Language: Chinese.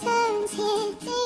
曾经